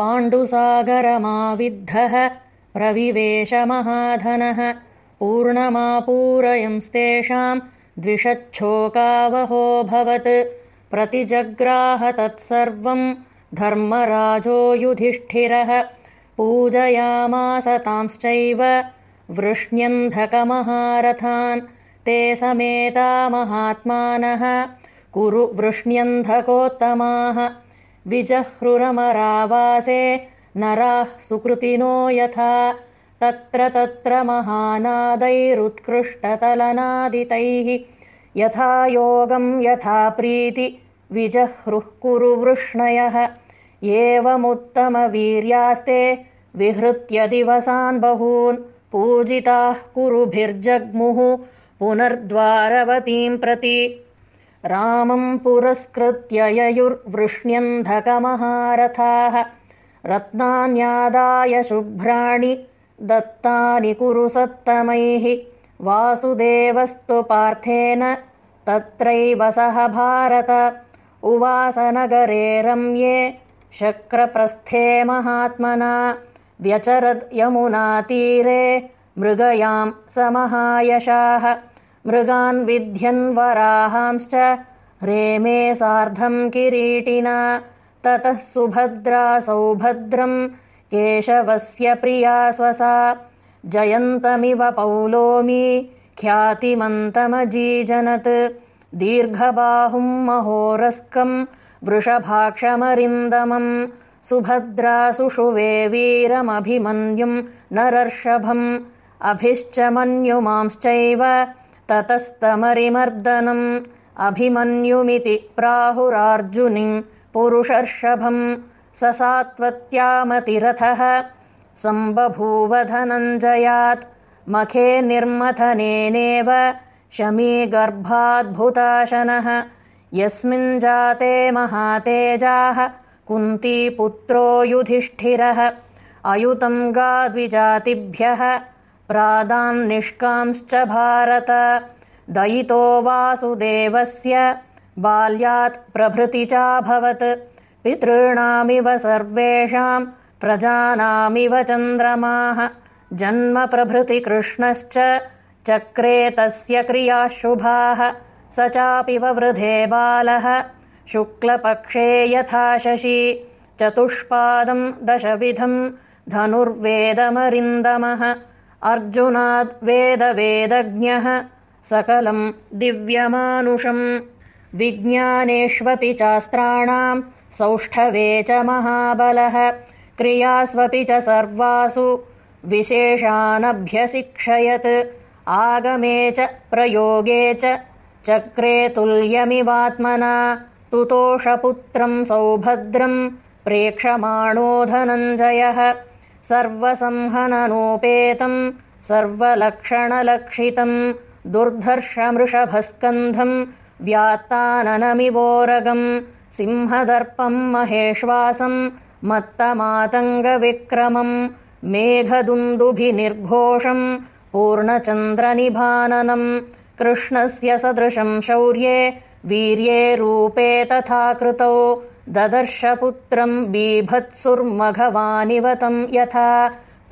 पाण्डुसागरमाविद्धः प्रविवेशमहाधनः पूर्णमापूरयंस्तेषाम् द्विषच्छोकावहोऽभवत् प्रतिजग्राह तत्सर्वम् धर्मराजो युधिष्ठिरः पूजयामास तांश्चैव वृष्ण्यन्धकमहारथान् ते समेता महात्मानः कुरु वृष्ण्यन्धकोत्तमाः विजह्रुरमरावासे नराः सुकृतिनो यथा। तत्र तत्र महानादैरुत्कृष्टतलनादितैः। यथा योगम् यथा प्रीति विजह्रुः कुरु वृष्णयः। एवमुत्तमवीर्यास्ते विहृत्य दिवसान् बहून्। पूजिताः कुरुभिर्जग्मुः। पुनर्द्वारवतीम् प्रति रामम् पुरस्कृत्य ययुर्वृष्ण्यन्धकमहारथाः। रत्नान्यादाय शुभ्राणि दत्तानि कुरु सत्तमैः वासुदेवस्तु पार्थेन तत्रैव सह भारत। उवासनगरे रम्ये शक्रप्रस्थे महात्मना। व्यचरद् यमुनातीरे मृगयाम् समहायशाः मृगान् विध्यन्वराहांश्च रेमे सार्धम् किरीटिना। ततः सुभद्रा सौभद्रम् केशवस्य प्रिया स्वसा। जयन्तमिव पौलोमी ख्यातिमन्तमजीजनत्। दीर्घबाहुम् महोरस्कम् वृषभाक्षमरिन्दमम् सुभद्रा सुषुवे वीरमभिमन्युम् नरर्षभम्। अभिश्च मन्युमांश्चैव ततस्तमरिमर्दनम् अभिमन्युमिति प्राहुरार्जुनिम् पुरुषर्षभम् स सात्वत्यामतिरथः सम्बभूव धनञ्जयात् मखे निर्मथनेनेव शमीगर्भाद्भुताशनः यस्मिञ्जाते महातेजाः कुन्तीपुत्रो युधिष्ठिरः अयुतम् गाद्विजातिभ्यः प्रादान्निष्कांश्च भारत। दयितो वासुदेवस्य बाल्यात् प्रभृति चाभवत्। पितॄणामिव सर्वेषाम् प्रजानामिव चन्द्रमाः। जन्मप्रभृतिकृष्णश्च चक्रे तस्य क्रियाः शुभाः स चापि ववृधे बालः। शुक्लपक्षे यथा शशि। चतुष्पादम् दशविधम् धनुर्वेदमरिन्दमः अर्जुनाद्वेदवेदज्ञः सकलम् दिव्यमानुषम् विज्ञानेष्वपि चास्त्राणाम् सौष्ठवे च महाबलः क्रियास्वपि च सर्वासु विशेषानभ्यशिक्षयत् आगमे च प्रयोगे च चक्रे तुल्यमिवात्मना तुतोषपुत्रम् सौभद्रम् प्रेक्षमाणो धनञ्जयः सर्वसंहननोपेतम् सर्वलक्षणलक्षितम् दुर्धर्षमृषभस्कन्धम् व्यात्ताननमिवोरगम् सिंहदर्पम् महेश्वासम् मत्तमातङ्गविक्रमम् मेघदुन्दुभिनिर्घोषम् पूर्णचन्द्रनिभाननम् कृष्णस्य सदृशम् शौर्ये वीर्ये रूपे तथा कृतौ ददर्शपुत्रम् बीभत्सुर्मघवानिवतम् यथा